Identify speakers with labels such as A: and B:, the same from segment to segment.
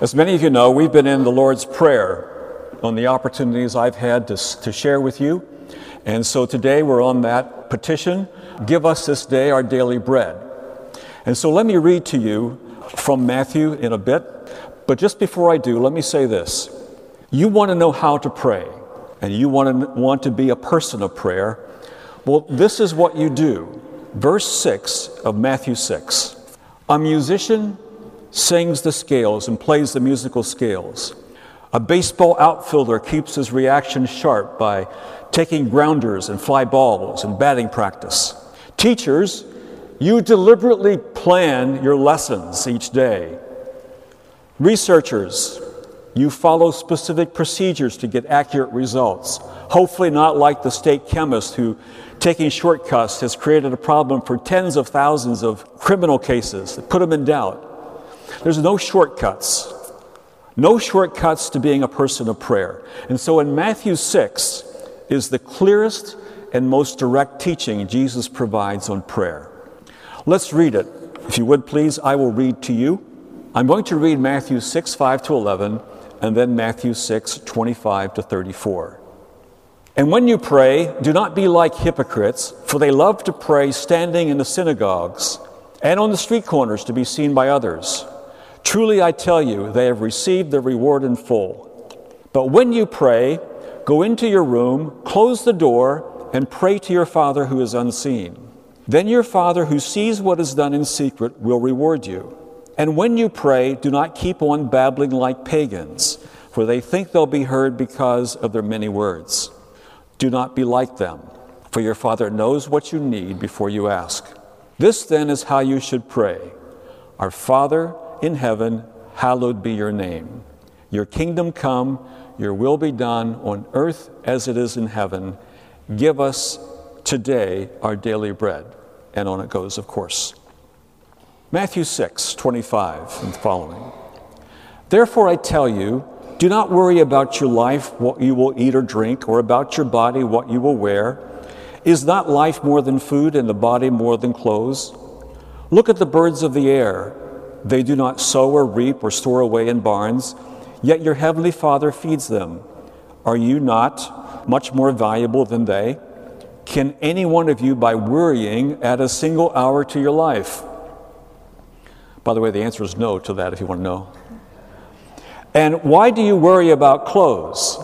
A: As many of you know, we've been in the Lord's Prayer on the opportunities I've had to, to share with you. And so today we're on that petition Give us this day our daily bread. And so let me read to you from Matthew in a bit. But just before I do, let me say this. You want to know how to pray, and you want to, want to be a person of prayer. Well, this is what you do. Verse 6 of Matthew 6. A musician sings the scales and plays the musical scales. A baseball outfielder keeps his reaction sharp by taking grounders and fly balls and batting practice. Teachers, you deliberately plan your lessons each day. Researchers, you follow specific procedures to get accurate results. Hopefully, not like the state chemist who, taking shortcuts, has created a problem for tens of thousands of criminal cases that put them in doubt. There's no shortcuts. No shortcuts to being a person of prayer. And so in Matthew 6 is the clearest and most direct teaching Jesus provides on prayer. Let's read it. If you would please, I will read to you. I'm going to read Matthew 6, 5 to 11, and then Matthew 6, 25 to 34. And when you pray, do not be like hypocrites, for they love to pray standing in the synagogues and on the street corners to be seen by others. Truly, I tell you, they have received their reward in full. But when you pray, go into your room, close the door, and pray to your Father who is unseen. Then your Father who sees what is done in secret will reward you. And when you pray, do not keep on babbling like pagans, for they think they'll be heard because of their many words. Do not be like them, for your Father knows what you need before you ask. This then is how you should pray Our Father, in heaven, hallowed be your name. Your kingdom come, your will be done on earth as it is in heaven. Give us today our daily bread. And on it goes, of course. Matthew 6, 25 and following. Therefore, I tell you, do not worry about your life, what you will eat or drink, or about your body, what you will wear. Is not life more than food, and the body more than clothes? Look at the birds of the air. They do not sow or reap or store away in barns, yet your heavenly Father feeds them. Are you not much more valuable than they? Can any one of you, by worrying, add a single hour to your life? By the way, the answer is no to that if you want to know. And why do you worry about clothes?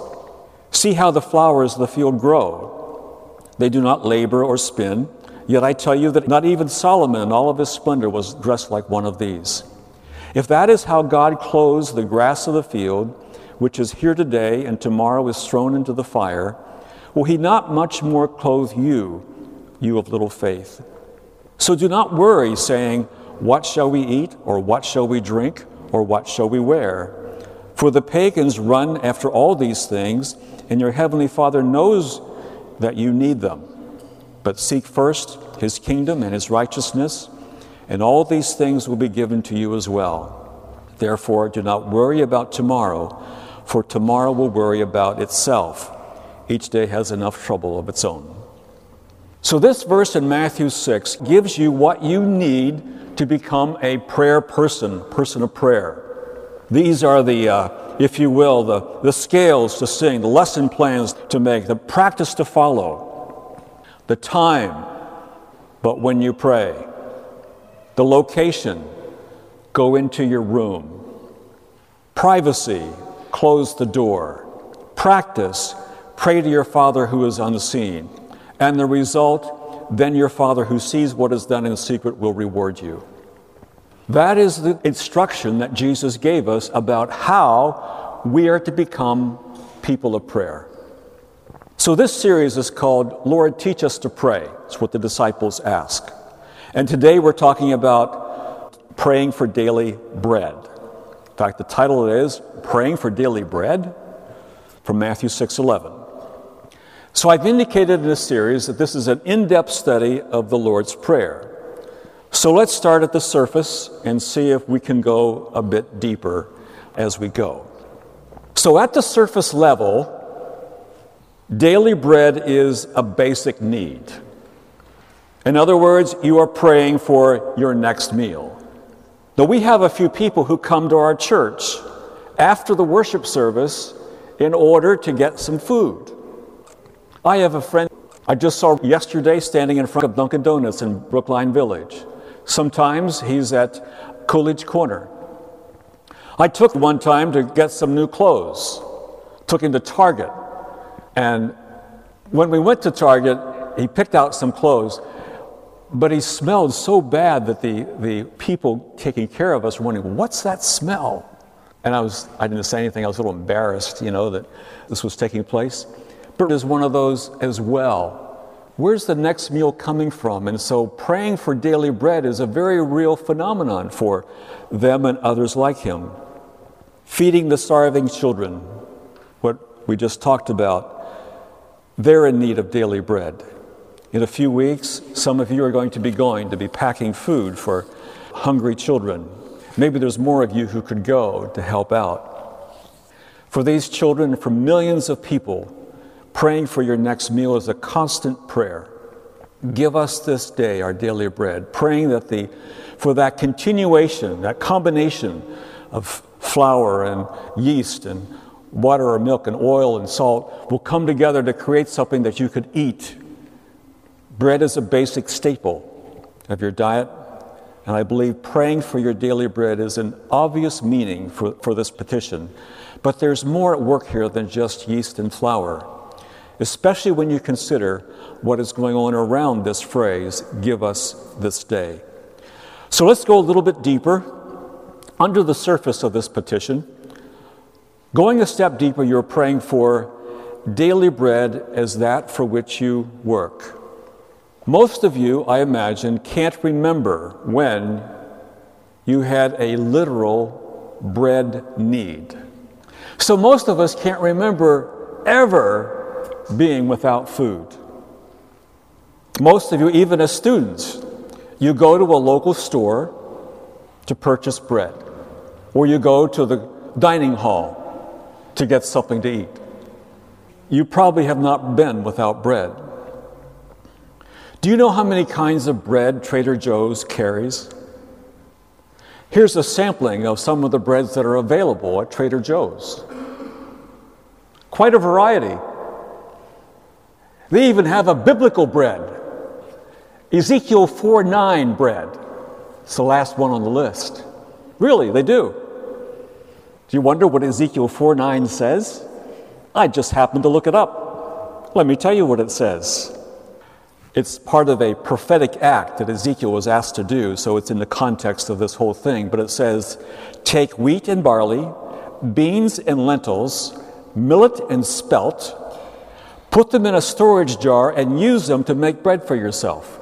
A: See how the flowers of the field grow. They do not labor or spin. Yet I tell you that not even Solomon in all of his splendor was dressed like one of these. If that is how God clothes the grass of the field, which is here today and tomorrow is thrown into the fire, will he not much more clothe you, you of little faith? So do not worry, saying, What shall we eat, or what shall we drink, or what shall we wear? For the pagans run after all these things, and your heavenly Father knows that you need them. But seek first his kingdom and his righteousness, and all these things will be given to you as well. Therefore, do not worry about tomorrow, for tomorrow will worry about itself. Each day has enough trouble of its own. So, this verse in Matthew 6 gives you what you need to become a prayer person, person of prayer. These are the, uh, if you will, the, the scales to sing, the lesson plans to make, the practice to follow the time, but when you pray, the location, go into your room, privacy, close the door, practice, pray to your Father who is unseen, and the result, then your Father who sees what is done in secret will reward you. That is the instruction that Jesus gave us about how we are to become people of prayer. So, this series is called Lord, Teach Us to Pray. It's what the disciples ask. And today we're talking about praying for daily bread. In fact, the title is Praying for Daily Bread from Matthew 6 11. So, I've indicated in this series that this is an in depth study of the Lord's Prayer. So, let's start at the surface and see if we can go a bit deeper as we go. So, at the surface level, Daily bread is a basic need. In other words, you are praying for your next meal. Though we have a few people who come to our church after the worship service in order to get some food. I have a friend I just saw yesterday standing in front of Dunkin' Donuts in Brookline Village. Sometimes he's at Coolidge Corner. I took one time to get some new clothes, took him to Target. And when we went to Target, he picked out some clothes, but he smelled so bad that the, the people taking care of us were wondering, what's that smell? And I was I didn't say anything, I was a little embarrassed, you know, that this was taking place. But there's one of those as well. Where's the next meal coming from? And so praying for daily bread is a very real phenomenon for them and others like him. Feeding the starving children, we just talked about, they're in need of daily bread. In a few weeks, some of you are going to be going to be packing food for hungry children. Maybe there's more of you who could go to help out. For these children for millions of people, praying for your next meal is a constant prayer. Give us this day our daily bread, praying that the, for that continuation, that combination of flour and yeast and water or milk and oil and salt will come together to create something that you could eat. Bread is a basic staple of your diet, and I believe praying for your daily bread is an obvious meaning for, for this petition. But there's more at work here than just yeast and flour, especially when you consider what is going on around this phrase, give us this day. So let's go a little bit deeper under the surface of this petition. Going a step deeper, you're praying for daily bread as that for which you work. Most of you, I imagine, can't remember when you had a literal bread need. So most of us can't remember ever being without food. Most of you, even as students, you go to a local store to purchase bread, or you go to the dining hall to get something to eat. You probably have not been without bread. Do you know how many kinds of bread Trader Joe's carries? Here's a sampling of some of the breads that are available at Trader Joe's. Quite a variety. They even have a biblical bread, Ezekiel 4 9 bread. It's the last one on the list. Really, they do. Do you wonder what Ezekiel 4 9 says? I just happened to look it up. Let me tell you what it says. It's part of a prophetic act that Ezekiel was asked to do, so it's in the context of this whole thing. But it says, Take wheat and barley, beans and lentils, millet and spelt, put them in a storage jar, and use them to make bread for yourself.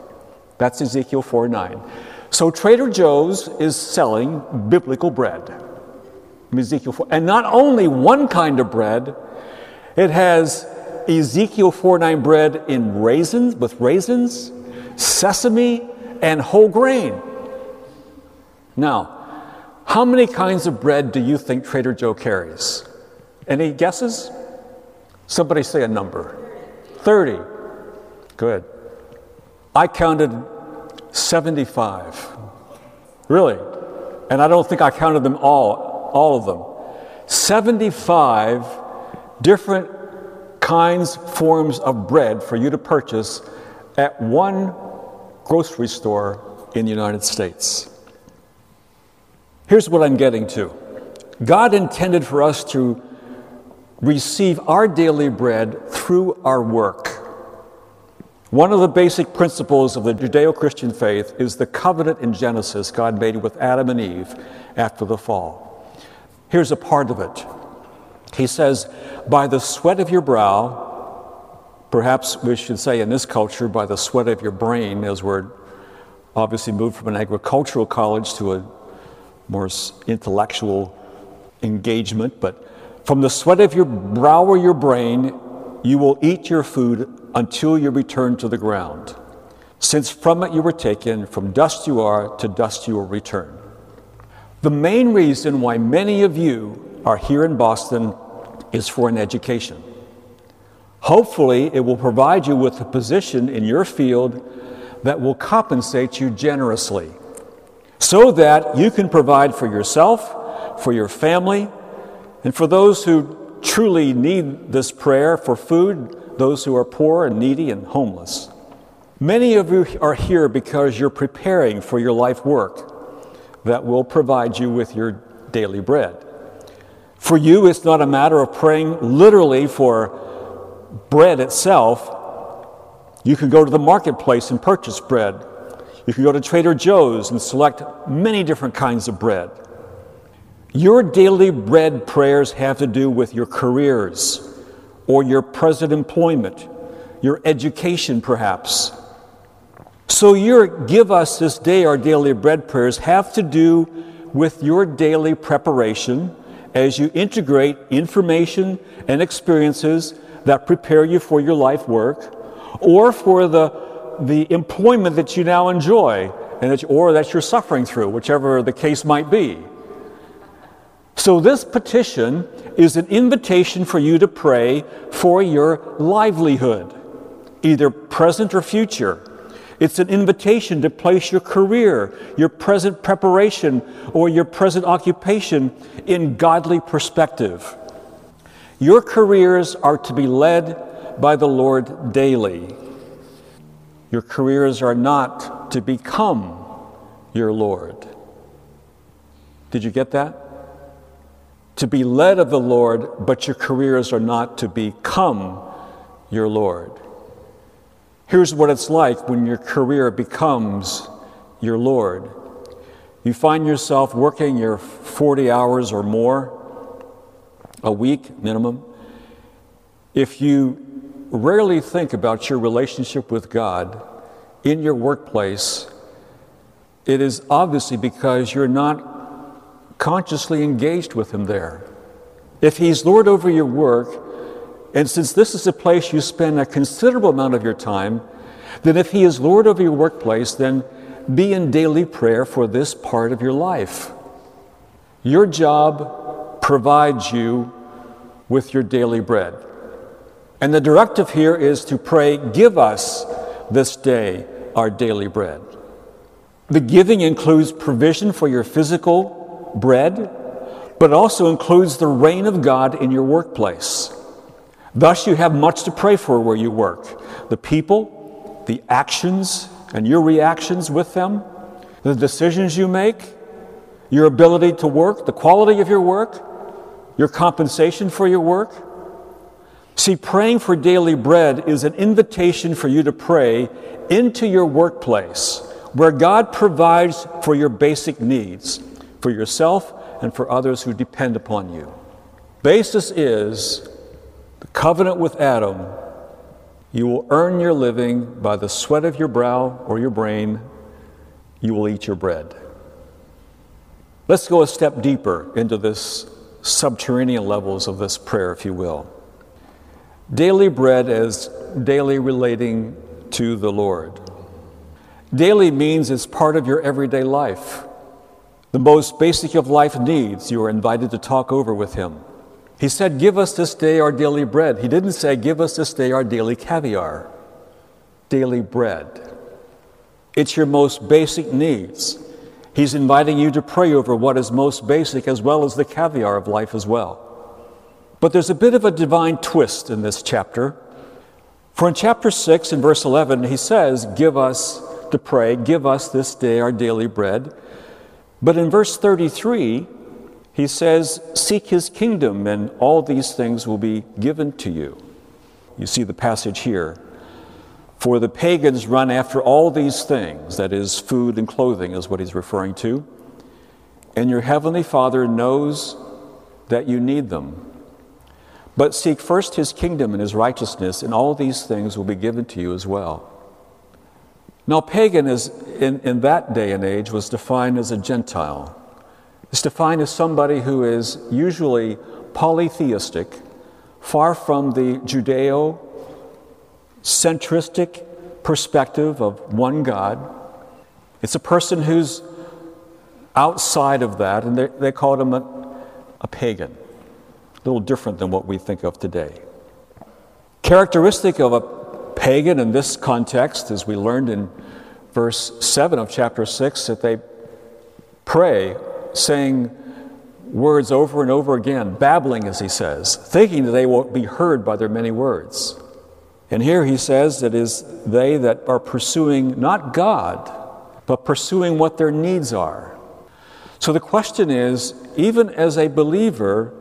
A: That's Ezekiel 4 9. So Trader Joe's is selling biblical bread. Ezekiel 4. And not only one kind of bread, it has Ezekiel 4 9 bread in raisins, with raisins, sesame, and whole grain. Now, how many kinds of bread do you think Trader Joe carries? Any guesses? Somebody say a number. 30. Good. I counted 75. Really? And I don't think I counted them all, all of them. 75 different kinds, forms of bread for you to purchase at one grocery store in the United States. Here's what I'm getting to God intended for us to receive our daily bread through our work. One of the basic principles of the Judeo Christian faith is the covenant in Genesis God made with Adam and Eve after the fall. Here's a part of it. He says, By the sweat of your brow, perhaps we should say in this culture, by the sweat of your brain, as we're obviously moved from an agricultural college to a more intellectual engagement, but from the sweat of your brow or your brain, you will eat your food until you return to the ground. Since from it you were taken, from dust you are, to dust you will return. The main reason why many of you are here in Boston is for an education. Hopefully, it will provide you with a position in your field that will compensate you generously so that you can provide for yourself, for your family, And for those who truly need this prayer for food, those who are poor and needy and homeless. Many of you are here because you're preparing for your life work that will provide you with your daily bread. For you, it's not a matter of praying literally for bread itself. You can go to the marketplace and purchase bread. You can go to Trader Joe's and select many different kinds of bread. Your daily bread prayers have to do with your careers or your present employment, your education, perhaps. So, your give us this day our daily bread prayers have to do with your daily preparation as you integrate information and experiences that prepare you for your life work or for the, the employment that you now enjoy and that, or that you're suffering through, whichever the case might be. So, this petition is an invitation for you to pray for your livelihood, either present or future. It's an invitation to place your career, your present preparation, or your present occupation in godly perspective. Your careers are to be led by the Lord daily. Your careers are not to become your Lord. Did you get that? To be led of the Lord, but your careers are not to become your Lord. Here's what it's like when your career becomes your Lord. You find yourself working your 40 hours or more a week minimum. If you rarely think about your relationship with God in your workplace, it is obviously because you're not consciously engaged with Him there. If He's Lord over your work, and since this is a place you spend a considerable amount of your time, then if He is Lord over your workplace, then be in daily prayer for this part of your life. Your job provides you with your daily bread. And the directive here is to pray, Give us this day our daily bread. The giving includes provision for your physical bread, but also includes the reign of God in your workplace. Thus, you have much to pray for where you work the people, the actions, and your reactions with them, the decisions you make, your ability to work, the quality of your work, your compensation for your work. See, praying for daily bread is an invitation for you to pray into your workplace where God provides for your basic needs, for yourself and for others who depend upon you. Basis is the covenant with Adam, you will earn your living by the sweat of your brow or your brain, you will eat your bread. Let's go a step deeper into this subterranean levels of this prayer, if you will. Daily bread as daily relating to the Lord. Daily means it's part of your everyday life. The most basic of life needs you are invited to talk over with Him. He said, Give us this day our daily bread. He didn't say, Give us this day our daily caviar, daily bread. It's your most basic needs. He's inviting you to pray over what is most basic as well as the caviar of life as well. But there's a bit of a divine twist in this chapter. For in chapter 6 in verse 11, he says, Give us to pray, give us this day our daily bread. But in verse 33, he says, Seek his kingdom, and all these things will be given to you. You see the passage here. For the pagans run after all these things, that is, food and clothing, is what he's referring to. And your heavenly Father knows that you need them. But seek first his kingdom and his righteousness, and all these things will be given to you as well. Now, pagan is, in, in that day and age was defined as a Gentile is defined as somebody who is usually polytheistic, far from the Judeo centristic perspective of one God. It's a person who's outside of that, and they, they called him a, a pagan, a little different than what we think of today. Characteristic of a pagan in this context, as we learned in verse 7 of chapter 6, that they pray saying, words over and over again, babbling, as he says, thinking that they won't be heard by their many words. And here he says it is they that are pursuing not God, but pursuing what their needs are. So the question is even as a believer,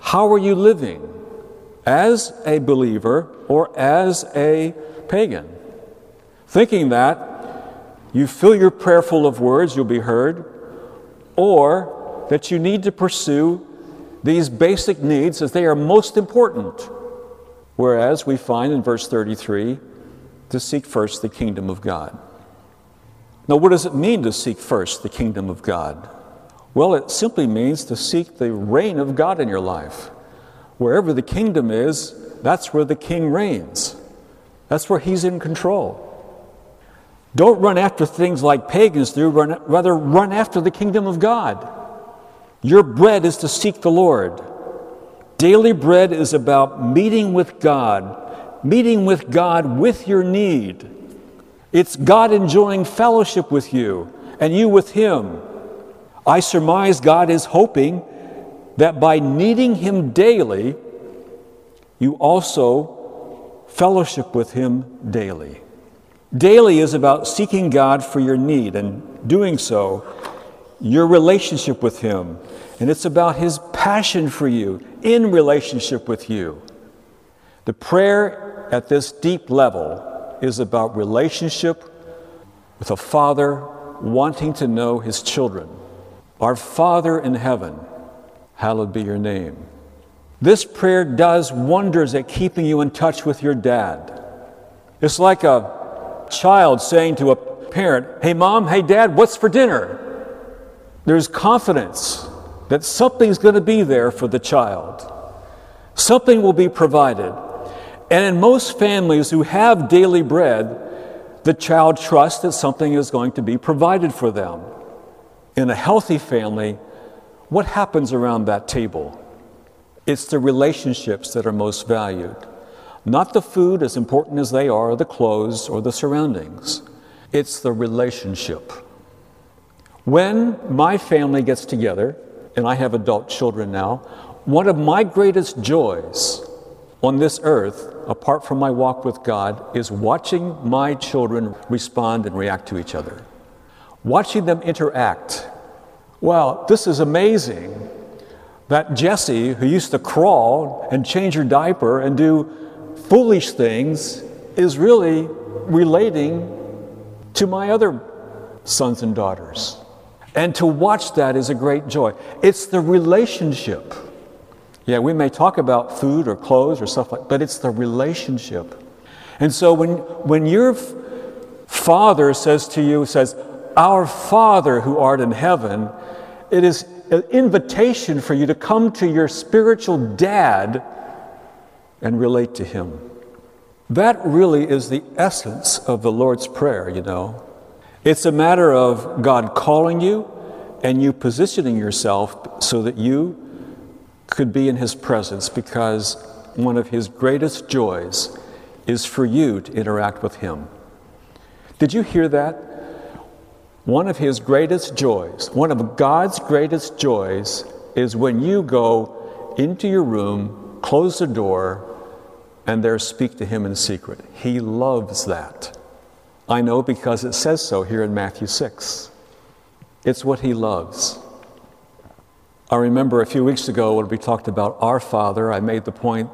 A: how are you living? As a believer or as a pagan? Thinking that you fill your prayer full of words, you'll be heard, or that you need to pursue these basic needs as they are most important. Whereas we find in verse 33 to seek first the kingdom of God. Now, what does it mean to seek first the kingdom of God? Well, it simply means to seek the reign of God in your life. Wherever the kingdom is, that's where the king reigns. That's where he's in control. Don't run after things like pagans do, run, rather, run after the kingdom of God. Your bread is to seek the Lord. Daily bread is about meeting with God, meeting with God with your need. It's God enjoying fellowship with you and you with Him. I surmise God is hoping that by needing Him daily, you also fellowship with Him daily. Daily is about seeking God for your need and doing so, your relationship with Him. And it's about His passion for you in relationship with you. The prayer at this deep level is about relationship with a father wanting to know his children. Our Father in heaven, hallowed be your name. This prayer does wonders at keeping you in touch with your dad. It's like a child saying to a parent, Hey, mom, hey, dad, what's for dinner? There's confidence that something's going to be there for the child, something will be provided. And in most families who have daily bread, the child trusts that something is going to be provided for them. In a healthy family, what happens around that table? It's the relationships that are most valued. Not the food, as important as they are, the clothes, or the surroundings. It's the relationship. When my family gets together, and I have adult children now, one of my greatest joys on this earth, apart from my walk with God, is watching my children respond and react to each other. Watching them interact. Well, this is amazing that Jessie, who used to crawl and change her diaper and do foolish things is really relating to my other sons and daughters. And to watch that is a great joy. It's the relationship. Yeah, we may talk about food or clothes or stuff like but it's the relationship. And so when when your father says to you says, "Our Father who art in heaven," it is an invitation for you to come to your spiritual dad and relate to Him. That really is the essence of the Lord's Prayer, you know. It's a matter of God calling you and you positioning yourself so that you could be in His presence because one of His greatest joys is for you to interact with Him. Did you hear that? One of His greatest joys, one of God's greatest joys, is when you go into your room, close the door, and there speak to him in secret. He loves that. I know because it says so here in Matthew 6. It's what he loves. I remember a few weeks ago when we talked about our Father, I made the point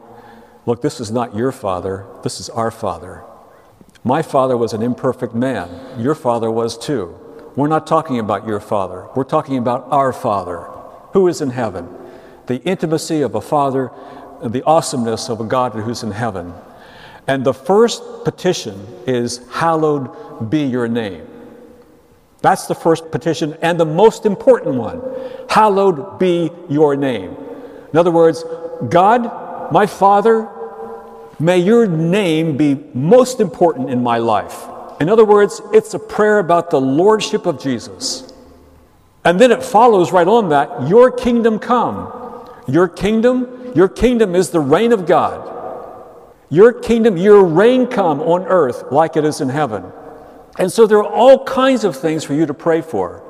A: look, this is not your Father, this is our Father. My father was an imperfect man. Your father was too. We're not talking about your father. We're talking about our Father who is in heaven. The intimacy of a father the awesomeness of a God who's in heaven. And the first petition is, Hallowed be your name. That's the first petition and the most important one. Hallowed be your name. In other words, God, my Father, may your name be most important in my life. In other words, it's a prayer about the Lordship of Jesus. And then it follows right on that Your kingdom come. Your kingdom your kingdom is the reign of God. Your kingdom, your reign come on earth like it is in heaven. And so there are all kinds of things for you to pray for,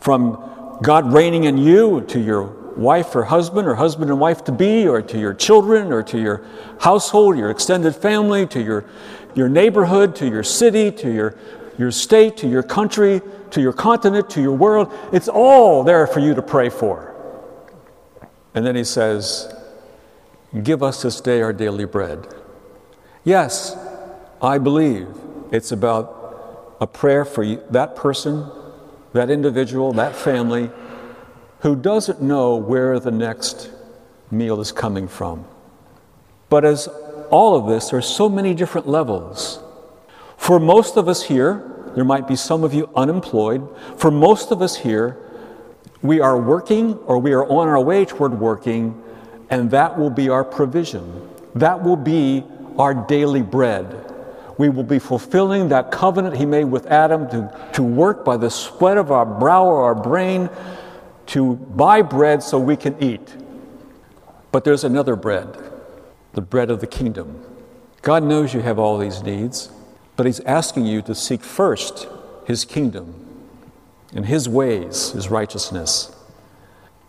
A: from God reigning in you to your wife or husband or husband and wife to be, or to your children, or to your household, your extended family, to your, your neighborhood, to your city, to your, your state, to your country, to your continent, to your world. It's all there for you to pray for. And then he says, Give us this day our daily bread. Yes, I believe it's about a prayer for that person, that individual, that family who doesn't know where the next meal is coming from. But as all of this, there are so many different levels. For most of us here, there might be some of you unemployed. For most of us here, we are working or we are on our way toward working, and that will be our provision. That will be our daily bread. We will be fulfilling that covenant he made with Adam to, to work by the sweat of our brow or our brain to buy bread so we can eat. But there's another bread, the bread of the kingdom. God knows you have all these needs, but He's asking you to seek first His kingdom and His ways, His righteousness.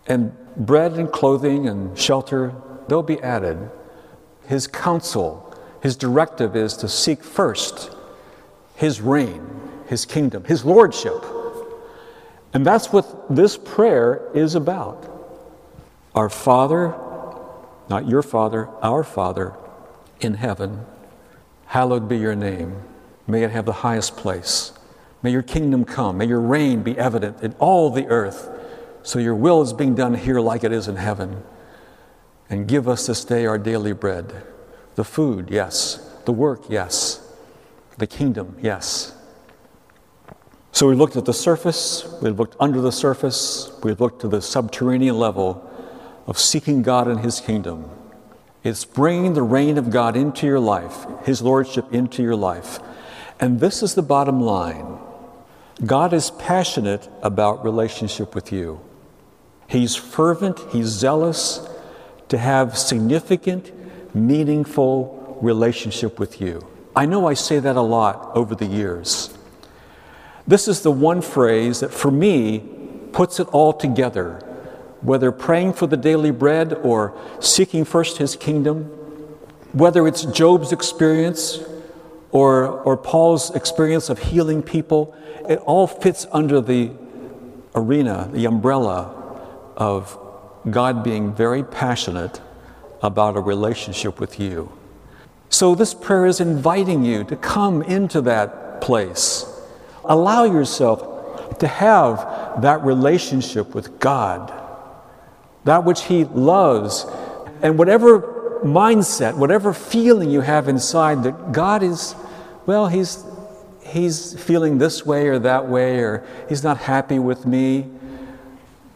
A: And bread and clothing and shelter, they'll be added. His counsel, His directive is to seek first His reign, His kingdom, His lordship. And that's what this prayer is about. Our Father, not your Father, our Father in heaven, hallowed be your name. May it have the highest place. May your kingdom come. May your reign be evident in all the earth. So your will is being done here like it is in heaven. And give us this day our daily bread. The food, yes. The work, yes. The kingdom, yes. So we looked at the surface, we looked under the surface, we looked to the subterranean level of seeking God and His kingdom. It's bringing the reign of God into your life, His Lordship into your life. And this is the bottom line God is passionate about relationship with you. He's fervent, He's zealous to have significant, meaningful relationship with you. I know I say that a lot over the years. This is the one phrase that for me puts it all together, whether praying for the daily bread or seeking first his kingdom, whether it's Job's experience or, or Paul's experience of healing people, it all fits under the arena, the umbrella of God being very passionate about a relationship with you. So, this prayer is inviting you to come into that place Allow yourself to have that relationship with God, that which He loves, and whatever mindset, whatever feeling you have inside that God is, well, He's, he's feeling this way or that way, or He's not happy with me.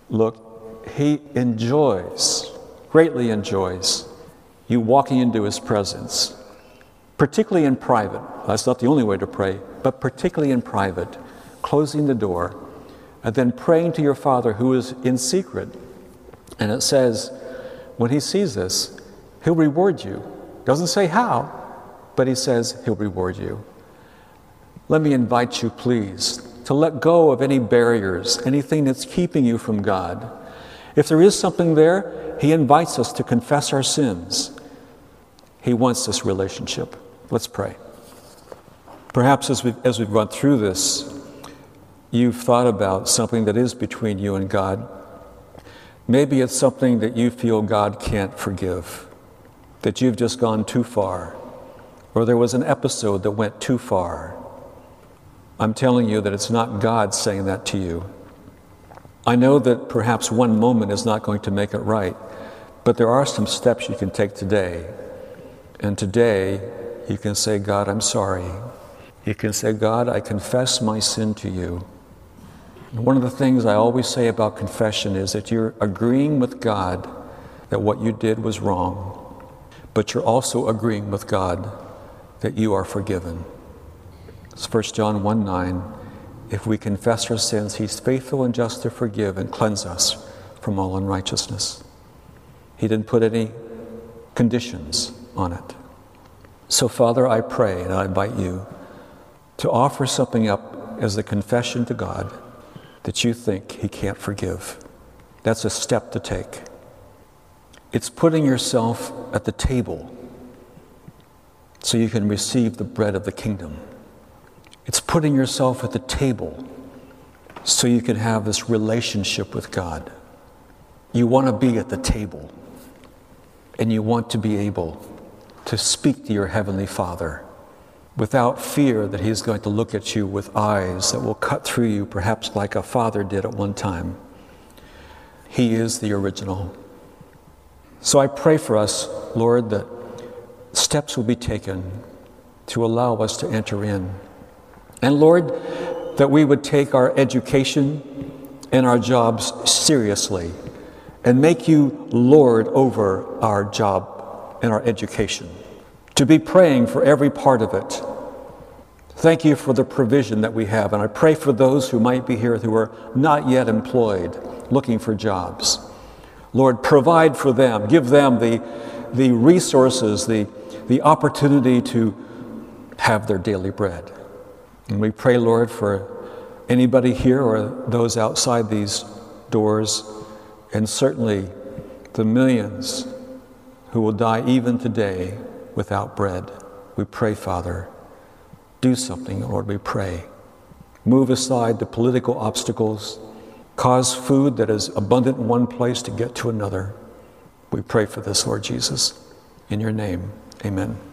A: Look, He enjoys, greatly enjoys, you walking into His presence particularly in private. That's not the only way to pray, but particularly in private, closing the door, and then praying to your Father who is in secret. And it says, when He sees this, He'll reward you. Doesn't say how, but He says He'll reward you. Let me invite you, please, to let go of any barriers, anything that's keeping you from God. If there is something there, He invites us to confess our sins. He wants this relationship. Let's pray. Perhaps as we've, as we've gone through this, you've thought about something that is between you and God. Maybe it's something that you feel God can't forgive, that you've just gone too far, or there was an episode that went too far. I'm telling you that it's not God saying that to you. I know that perhaps one moment is not going to make it right, but there are some steps you can take today. And today, you can say, God, I'm sorry. You can say, God, I confess my sin to you. One of the things I always say about confession is that you're agreeing with God that what you did was wrong, but you're also agreeing with God that you are forgiven. It's 1 John 1 9. If we confess our sins, He's faithful and just to forgive and cleanse us from all unrighteousness. He didn't put any conditions on it. So, Father, I pray and I invite you to offer something up as a confession to God that you think He can't forgive, That's a step to take. It's putting yourself at the table so you can receive the bread of the kingdom. It's putting yourself at the table so you can have this relationship with God. You want to be at the table and you want to be able to speak to your Heavenly Father without fear that He's going to look at you with eyes that will cut through you, perhaps like a father did at one time. He is the original. So I pray for us, Lord, that steps will be taken to allow us to enter in. And Lord, that we would take our education and our jobs seriously and make you Lord over our job and our education. To be praying for every part of it. Thank you for the provision that we have. And I pray for those who might be here who are not yet employed, looking for jobs. Lord, provide for them, give them the, the resources, the, the opportunity to have their daily bread. And we pray, Lord, for anybody here or those outside these doors, and certainly the millions who will die even today without bread. We pray, Father, do something, Lord, we pray. Move aside the political obstacles, cause food that is abundant in one place to get to another. We pray for this, Lord Jesus. In your name, amen.